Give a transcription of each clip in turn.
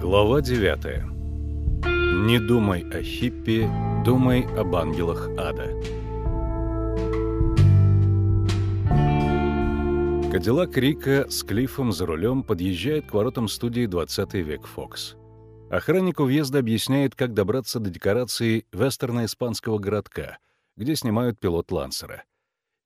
Глава 9. Не думай о хиппи, думай об ангелах ада. Кадиллак Рика с Клиффом за рулем подъезжает к воротам студии «20 век Фокс». Охранник у въезда объясняет, как добраться до декорации вестерна-испанского городка, где снимают пилот Лансера.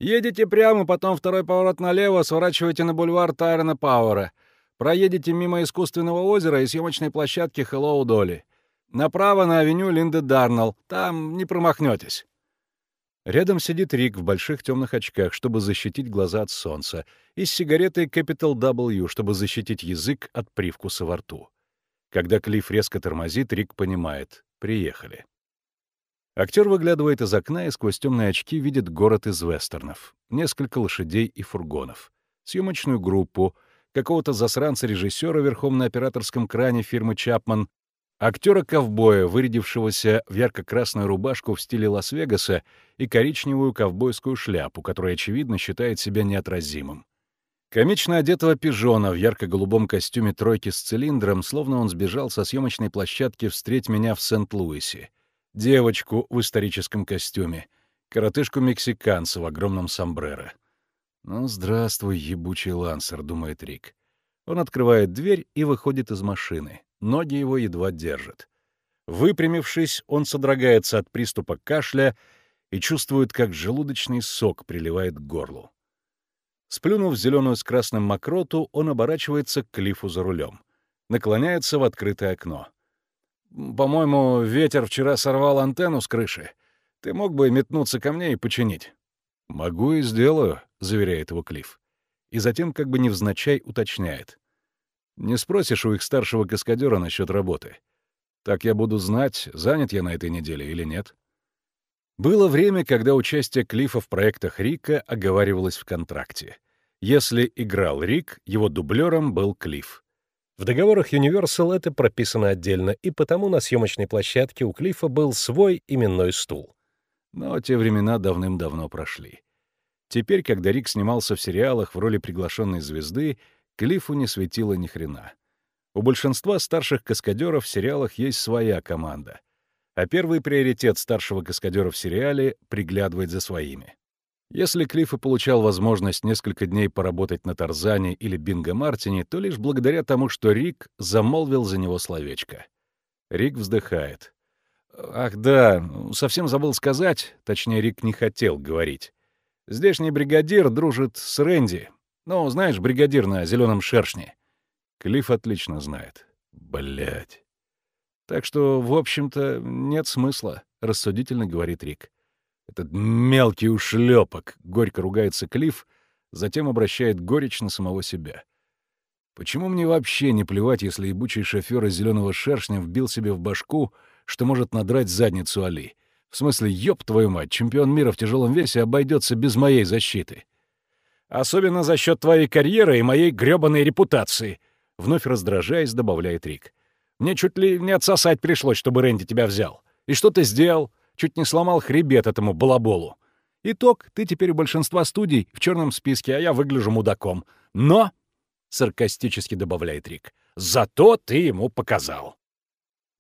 «Едете прямо, потом второй поворот налево, сворачиваете на бульвар Тайрона Пауэра. Проедете мимо искусственного озера и съемочной площадки Хэллоу Долли. Направо на авеню Линды Дарнелл. Там не промахнетесь. Рядом сидит Рик в больших темных очках, чтобы защитить глаза от солнца, и с сигаретой Capital W, чтобы защитить язык от привкуса во рту. Когда Клифф резко тормозит, Рик понимает — приехали. Актер выглядывает из окна и сквозь темные очки видит город из вестернов, несколько лошадей и фургонов, съемочную группу, какого-то засранца-режиссера верхом на операторском кране фирмы «Чапман», Актера-ковбоя, вырядившегося в ярко-красную рубашку в стиле Лас-Вегаса и коричневую ковбойскую шляпу, который, очевидно, считает себя неотразимым. Комично одетого пижона в ярко-голубом костюме тройки с цилиндром, словно он сбежал со съемочной площадки «Встреть меня в Сент-Луисе». Девочку в историческом костюме. Коротышку-мексиканца в огромном сомбреро. «Ну, здравствуй, ебучий лансер», — думает Рик. Он открывает дверь и выходит из машины. Ноги его едва держат. Выпрямившись, он содрогается от приступа кашля и чувствует, как желудочный сок приливает к горлу. Сплюнув зеленую с красным мокроту, он оборачивается к клифу за рулем. Наклоняется в открытое окно. «По-моему, ветер вчера сорвал антенну с крыши. Ты мог бы метнуться ко мне и починить?» «Могу и сделаю», — заверяет его Клифф. И затем как бы невзначай уточняет. Не спросишь у их старшего каскадера насчет работы. Так я буду знать, занят я на этой неделе или нет. Было время, когда участие Клиффа в проектах Рика оговаривалось в контракте. Если играл Рик, его дублером был Клифф. В договорах Universal это прописано отдельно, и потому на съемочной площадке у Клиффа был свой именной стул. Но те времена давным-давно прошли. Теперь, когда Рик снимался в сериалах в роли приглашенной звезды, Клиффу не светило ни хрена. У большинства старших каскадеров в сериалах есть своя команда. А первый приоритет старшего каскадера в сериале — приглядывать за своими. Если Клифф получал возможность несколько дней поработать на Тарзане или Бинго Мартине, то лишь благодаря тому, что Рик замолвил за него словечко. Рик вздыхает. «Ах да, совсем забыл сказать, точнее, Рик не хотел говорить. Здешний бригадир дружит с Рэнди, ну, знаешь, бригадир на зеленом шершне. Клифф отлично знает. Блять. Так что, в общем-то, нет смысла, рассудительно говорит Рик. Этот мелкий ушлепок, горько ругается Клифф, затем обращает горечь на самого себя. Почему мне вообще не плевать, если ебучий шофер из зеленого шершня вбил себе в башку, что может надрать задницу Али? В смысле, ёб твою мать, чемпион мира в тяжелом весе обойдется без моей защиты. Особенно за счет твоей карьеры и моей грёбаной репутации», — вновь раздражаясь, добавляет Рик. «Мне чуть ли не отсосать пришлось, чтобы Рэнди тебя взял. И что ты сделал? Чуть не сломал хребет этому балаболу. Итог, ты теперь у большинства студий в черном списке, а я выгляжу мудаком. Но, — саркастически добавляет Рик, — зато ты ему показал».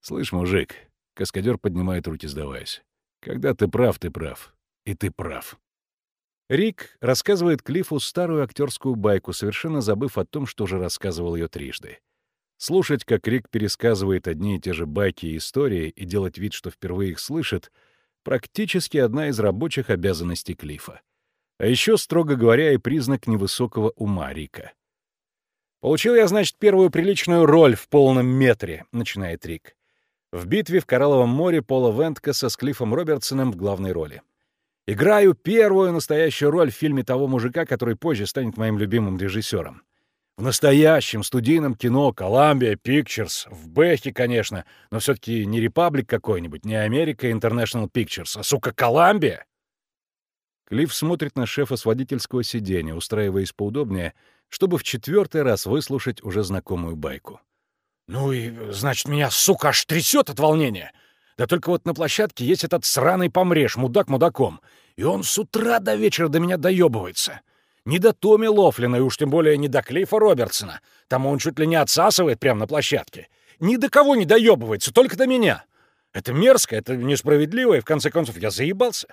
«Слышь, мужик», — каскадер поднимает руки, сдаваясь, — «когда ты прав, ты прав. И ты прав». Рик рассказывает Клиффу старую актерскую байку, совершенно забыв о том, что уже рассказывал ее трижды. Слушать, как Рик пересказывает одни и те же байки и истории, и делать вид, что впервые их слышит, практически одна из рабочих обязанностей Клиффа. А еще, строго говоря, и признак невысокого ума Рика. «Получил я, значит, первую приличную роль в полном метре», — начинает Рик. В битве в Коралловом море Пола Венткаса с Клиффом Робертсоном в главной роли. Играю первую настоящую роль в фильме того мужика, который позже станет моим любимым режиссером. В настоящем студийном кино Columbia Pictures, в Бэхе, конечно, но все-таки не Репаблик какой-нибудь, не Америка International Pictures, а, сука, Columbia. Клифф смотрит на шефа с водительского сиденья, устраиваясь поудобнее, чтобы в четвертый раз выслушать уже знакомую байку. «Ну и, значит, меня, сука, аж трясет от волнения. Да только вот на площадке есть этот сраный помреж, мудак мудаком. И он с утра до вечера до меня доебывается. Не до Томми Лофлина, и уж тем более не до Клиффа Робертсона. Там он чуть ли не отсасывает прямо на площадке. Ни до кого не доебывается, только до меня. Это мерзко, это несправедливо, и в конце концов я заебался.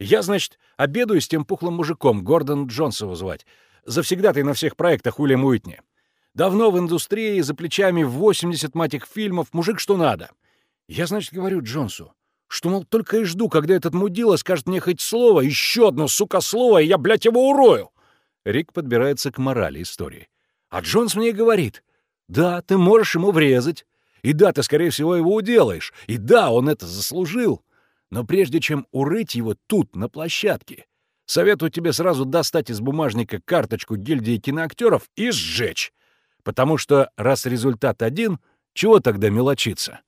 Я, значит, обедаю с тем пухлым мужиком, Гордон Джонс его звать. Завсегда-то на всех проектах Уильям Уитни. Давно в индустрии, за плечами 80, мать фильмов, мужик что надо. Я, значит, говорю Джонсу, что, мол, только и жду, когда этот мудила скажет мне хоть слово, еще одно, сука, слово, и я, блядь, его урою. Рик подбирается к морали истории. А Джонс мне говорит, да, ты можешь ему врезать, и да, ты, скорее всего, его уделаешь, и да, он это заслужил. Но прежде чем урыть его тут, на площадке, советую тебе сразу достать из бумажника карточку гильдии киноактеров и сжечь. Потому что, раз результат один, чего тогда мелочиться?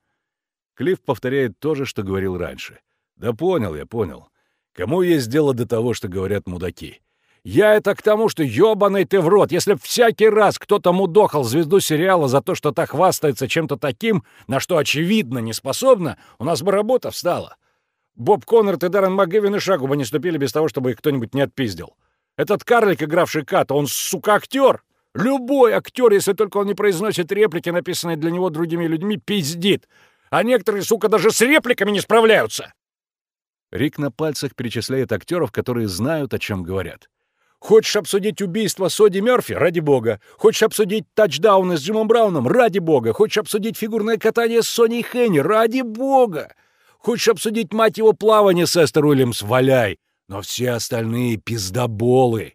Клифф повторяет то же, что говорил раньше. «Да понял я, понял. Кому есть дело до того, что говорят мудаки? Я это к тому, что ёбаный ты в рот. Если б всякий раз кто-то мудохал звезду сериала за то, что та хвастается чем-то таким, на что очевидно не способна, у нас бы работа встала. Боб Коннорт и Даррен МакГевин и шагу бы не ступили без того, чтобы их кто-нибудь не отпиздил. Этот карлик, игравший Ката, он, сука, актер. Любой актер, если только он не произносит реплики, написанные для него другими людьми, пиздит. А некоторые, сука, даже с репликами не справляются. Рик на пальцах перечисляет актеров, которые знают, о чем говорят. Хочешь обсудить убийство Соди Мерфи? Ради бога. Хочешь обсудить тачдауны с Джимом Брауном? Ради бога. Хочешь обсудить фигурное катание с Соней Хенни? Ради бога. Хочешь обсудить, мать его, плавание с Эстер Уильямс? Валяй. Но все остальные пиздоболы.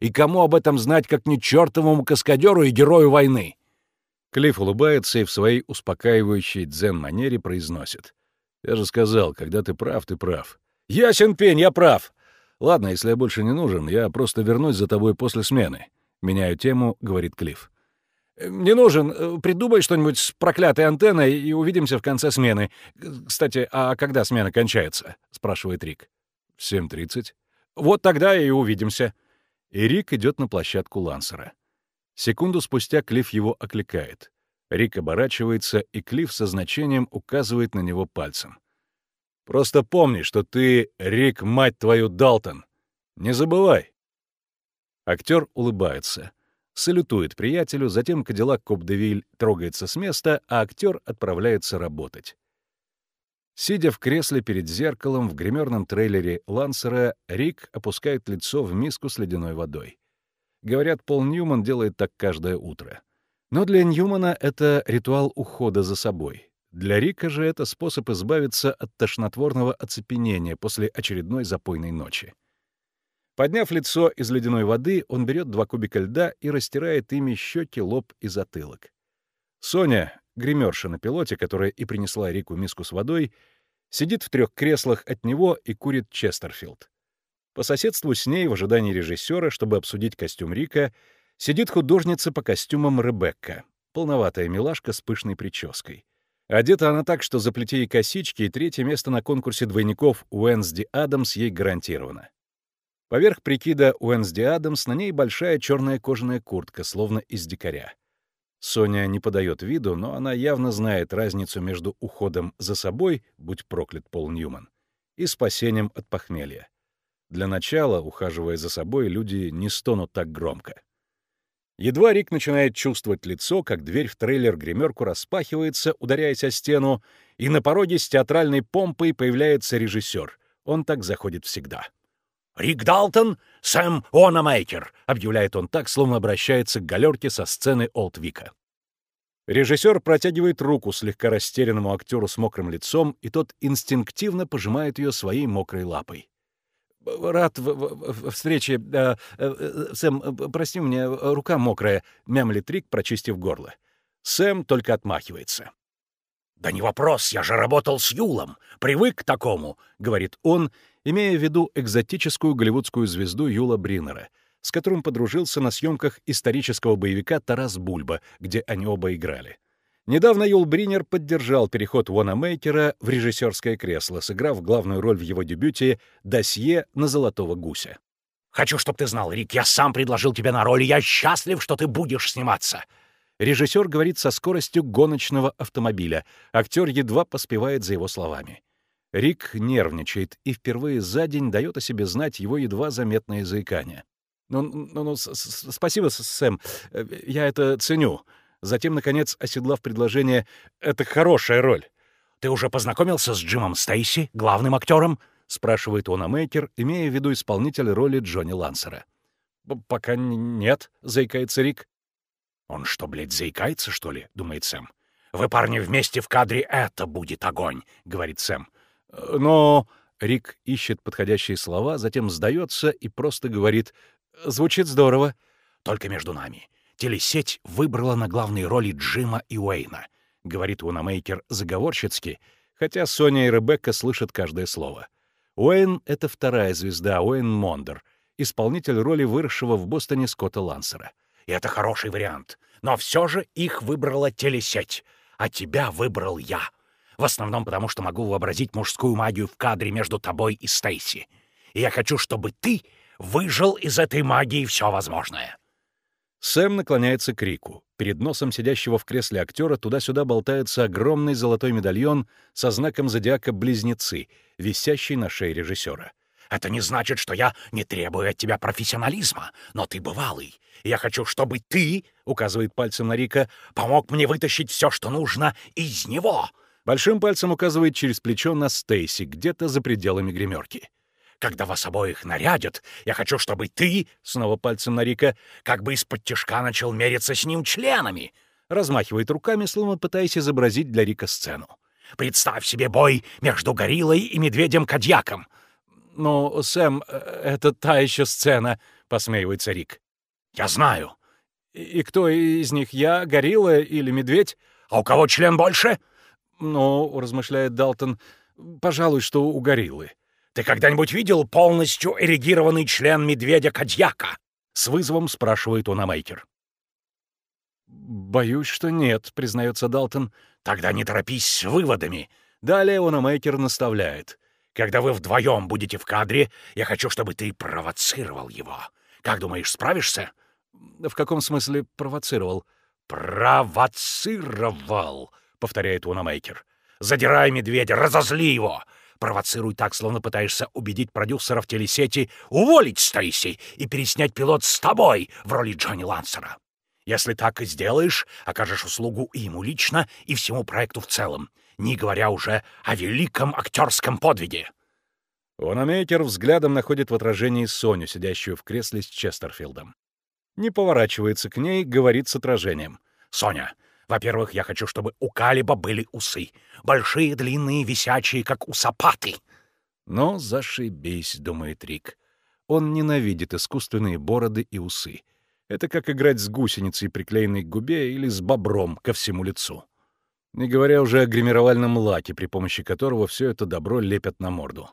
И кому об этом знать, как не чертовому каскадеру и герою войны? Клифф улыбается и в своей успокаивающей дзен-манере произносит. «Я же сказал, когда ты прав, ты прав». «Ясен пень, я прав!» «Ладно, если я больше не нужен, я просто вернусь за тобой после смены». Меняю тему, говорит Клифф. «Не нужен. Э, придумай что-нибудь с проклятой антенной и увидимся в конце смены. Кстати, а когда смена кончается?» — спрашивает Рик. «В 7.30». «Вот тогда и увидимся». И Рик идет на площадку Лансера. Секунду спустя Клифф его окликает. Рик оборачивается, и Клифф со значением указывает на него пальцем. «Просто помни, что ты Рик, мать твою, Далтон. Не забывай!» Актер улыбается. Салютует приятелю, затем Кадиллак Копдевиль трогается с места, а актер отправляется работать. Сидя в кресле перед зеркалом в гримерном трейлере Лансера, Рик опускает лицо в миску с ледяной водой. Говорят, Пол Ньюман делает так каждое утро. Но для Ньюмана это ритуал ухода за собой. Для Рика же это способ избавиться от тошнотворного оцепенения после очередной запойной ночи. Подняв лицо из ледяной воды, он берет два кубика льда и растирает ими щеки, лоб и затылок. Соня, гримерша на пилоте, которая и принесла Рику миску с водой, сидит в трех креслах от него и курит Честерфилд. По соседству с ней, в ожидании режиссера, чтобы обсудить костюм Рика, сидит художница по костюмам Ребекка, полноватая милашка с пышной прической. Одета она так, что заплети ей косички, и третье место на конкурсе двойников Уэнсди Адамс ей гарантировано. Поверх прикида Уэнсди Адамс на ней большая черная кожаная куртка, словно из дикаря. Соня не подает виду, но она явно знает разницу между уходом за собой, будь проклят Пол Ньюман, и спасением от похмелья. Для начала, ухаживая за собой, люди не стонут так громко. Едва Рик начинает чувствовать лицо, как дверь в трейлер-гримерку распахивается, ударяясь о стену, и на пороге с театральной помпой появляется режиссер. Он так заходит всегда. «Рик Далтон, Сэм Ономейкер», — объявляет он так, словно обращается к галерке со сцены Олдвика. Режиссер протягивает руку слегка растерянному актеру с мокрым лицом, и тот инстинктивно пожимает ее своей мокрой лапой. «Рад в, в, в встрече. Э, э, Сэм, э, прости, мне рука мокрая», — мямлит Рик, прочистив горло. Сэм только отмахивается. «Да не вопрос, я же работал с Юлом, привык к такому», — говорит он, имея в виду экзотическую голливудскую звезду Юла Бриннера, с которым подружился на съемках исторического боевика «Тарас Бульба», где они оба играли. Недавно Юл Бринер поддержал переход Уона Мейкера в режиссерское кресло, сыграв главную роль в его дебюте «Досье на золотого гуся». «Хочу, чтобы ты знал, Рик, я сам предложил тебе на роль, я счастлив, что ты будешь сниматься!» Режиссер говорит со скоростью гоночного автомобиля. Актер едва поспевает за его словами. Рик нервничает и впервые за день дает о себе знать его едва заметное заикание. Ну, ну, ну спасибо, Сэм. Э, я это ценю. Затем, наконец, оседлав предложение «Это хорошая роль». «Ты уже познакомился с Джимом Стейси, главным актером?» — спрашивает он Мейкер, имея в виду исполнителя роли Джонни Лансера. «Пока нет», — заикается Рик. «Он что, блядь, заикается, что ли?» — думает Сэм. «Вы, парни, вместе в кадре, это будет огонь», — говорит Сэм. «Э, «Но...» — Рик ищет подходящие слова, затем сдается и просто говорит «Звучит здорово». «Только между нами. Телесеть выбрала на главные роли Джима и Уэйна», — говорит Уинамейкер заговорщицки, хотя Соня и Ребекка слышат каждое слово. Уэйн — это вторая звезда, Уэйн Маундер, исполнитель роли выросшего в Бостоне Скотта Лансера. И это хороший вариант. Но все же их выбрала телесеть, а тебя выбрал я. В основном потому, что могу вообразить мужскую магию в кадре между тобой и Стейси. И я хочу, чтобы ты выжал из этой магии все возможное. Сэм наклоняется к Рику. Перед носом сидящего в кресле актера туда-сюда болтается огромный золотой медальон со знаком зодиака «Близнецы», висящий на шее режиссера. Это не значит, что я не требую от тебя профессионализма, но ты бывалый. Я хочу, чтобы ты, — указывает пальцем на Рика, — помог мне вытащить все, что нужно, из него. Большим пальцем указывает через плечо на Стейси, где-то за пределами гримерки. Когда вас обоих нарядят, я хочу, чтобы ты, — снова пальцем на Рика, — как бы из-под тяжка начал мериться с ним членами. Размахивает руками, словно пытаясь изобразить для Рика сцену. Представь себе бой между гориллой и медведем-кадьяком. «Ну, Сэм, э, это та еще сцена», — посмеивается Рик. «Я знаю». «И кто из них, я, горилла или медведь?» «А у кого член больше?» «Ну, — размышляет Далтон, — пожалуй, что у гориллы». «Ты когда-нибудь видел полностью эрегированный член медведя-кадьяка?» С вызовом спрашивает он Мейкер. «Боюсь, что нет», — признается Далтон. «Тогда не торопись с выводами». Далее Мейкер наставляет. Когда вы вдвоем будете в кадре, я хочу, чтобы ты провоцировал его. Как думаешь, справишься?» «В каком смысле провоцировал?» «Провоцировал», — повторяет Унамейкер. «Задирай медведя, разозли его. Провоцируй так, словно пытаешься убедить продюсеров телесети уволить Стейси и переснять пилот с тобой в роли Джонни Лансера. Если так и сделаешь, окажешь услугу и ему лично, и всему проекту в целом не говоря уже о великом актерском подвиге. Ономейкер взглядом находит в отражении Соню, сидящую в кресле с Честерфилдом. Не поворачивается к ней, говорит с отражением. «Соня, во-первых, я хочу, чтобы у Калиба были усы. Большие, длинные, висячие, как у сапаты». «Но зашибись», — думает Рик. Он ненавидит искусственные бороды и усы. Это как играть с гусеницей, приклеенной к губе, или с бобром ко всему лицу не говоря уже о гримировальном лаке, при помощи которого все это добро лепят на морду.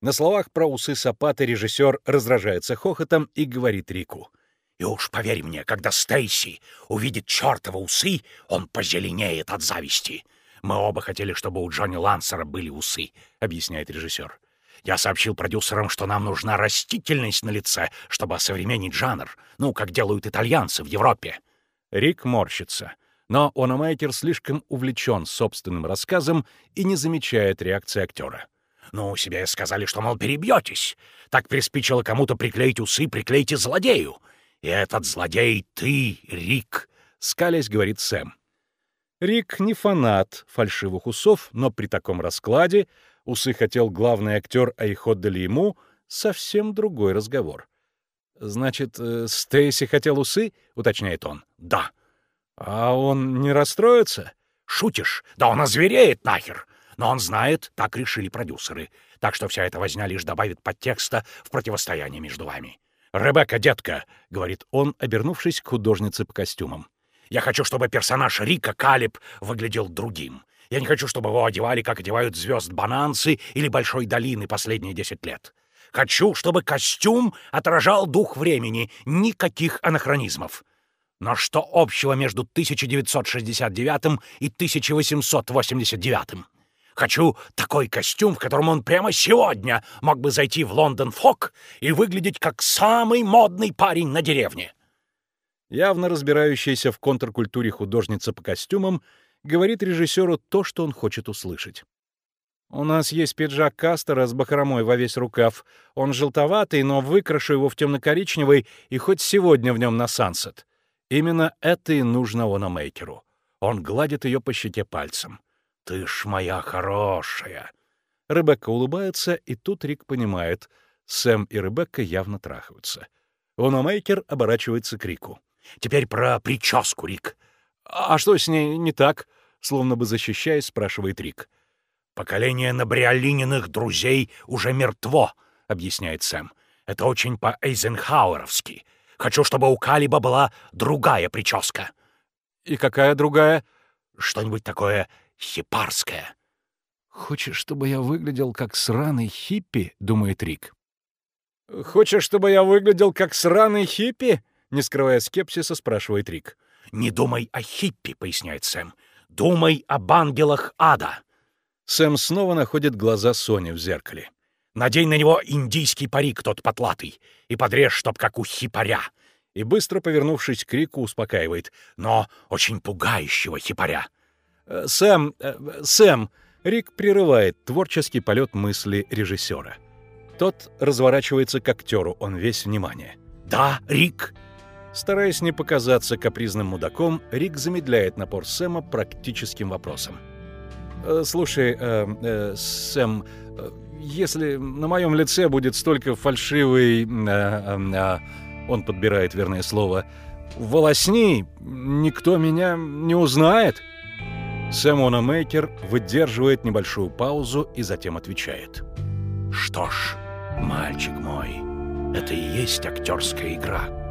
На словах про усы Сапаты режиссер раздражается хохотом и говорит Рику. «И уж поверь мне, когда Стейси увидит чертова усы, он позеленеет от зависти. Мы оба хотели, чтобы у Джонни Лансера были усы», — объясняет режиссер. «Я сообщил продюсерам, что нам нужна растительность на лице, чтобы осовременить жанр, ну, как делают итальянцы в Европе». Рик морщится — но Ономайкер слишком увлечен собственным рассказом и не замечает реакции актера. «Ну, себе сказали, что, мол, перебьетесь. Так приспичило кому-то приклеить усы, приклейте злодею. И этот злодей ты, Рик», — скалясь говорит Сэм. Рик не фанат фальшивых усов, но при таком раскладе усы хотел главный актер, а их отдали ему, совсем другой разговор. «Значит, э, Стейси хотел усы?» — уточняет он. «Да». «А он не расстроится?» «Шутишь? Да он озвереет нахер!» Но он знает, так решили продюсеры. Так что вся эта возня лишь добавит подтекста в противостояние между вами. «Ребекка, детка», — говорит он, обернувшись к художнице по костюмам. «Я хочу, чтобы персонаж Рика Калиб выглядел другим. Я не хочу, чтобы его одевали, как одевают звезд Бананцы или Большой долины последние десять лет. Хочу, чтобы костюм отражал дух времени, никаких анахронизмов. Но что общего между 1969 и 1889? Хочу такой костюм, в котором он прямо сегодня мог бы зайти в Лондон Фок и выглядеть как самый модный парень на деревне. Явно разбирающаяся в контркультуре художница по костюмам говорит режиссеру то, что он хочет услышать. У нас есть пиджак Кастера с бахромой во весь рукав. Он желтоватый, но выкрашу его в темно-коричневый, и хоть сегодня в нем на сансет. Именно это и нужно Ономейкеру. Он гладит ее по щеке пальцем. «Ты ж моя хорошая!» Ребекка улыбается, и тут Рик понимает. Сэм и Ребекка явно трахаются. Ономейкер оборачивается к Рику. «Теперь про прическу, Рик». «А что с ней не так?» Словно бы защищаясь, спрашивает Рик. «Поколение набриолининых друзей уже мертво», — объясняет Сэм. «Это очень по-эйзенхауэровски. Хочу, чтобы у Калиба была другая прическа». «И какая другая?» «Что-нибудь такое хипарское». «Хочешь, чтобы я выглядел как сраный хиппи?» — думает Рик. «Хочешь, чтобы я выглядел как сраный хиппи?» — не скрывая скепсиса, спрашивает Рик. «Не думай о хиппи», — поясняет Сэм. «Думай об ангелах ада». Сэм снова находит глаза Сони в зеркале. «Надень на него индийский парик тот потлатый и подрежь, чтоб как у хипаря». И быстро повернувшись к Рику, успокаивает. «Но очень пугающего хипаря». «Э, «Сэм, э, Сэм!» Рик прерывает творческий полет мысли режиссера. Тот разворачивается к актеру, он весь внимание. «Да, Рик!» Стараясь не показаться капризным мудаком, Рик замедляет напор Сэма практическим вопросом. Э, «Слушай, э, э, Сэм, э, если на моем лице будет столько фальшивой...» э, э, Он подбирает верное слово. «Волосней, никто меня не узнает». Сэм Ономейкер выдерживает небольшую паузу и затем отвечает. «Что ж, мальчик мой, это и есть актерская игра».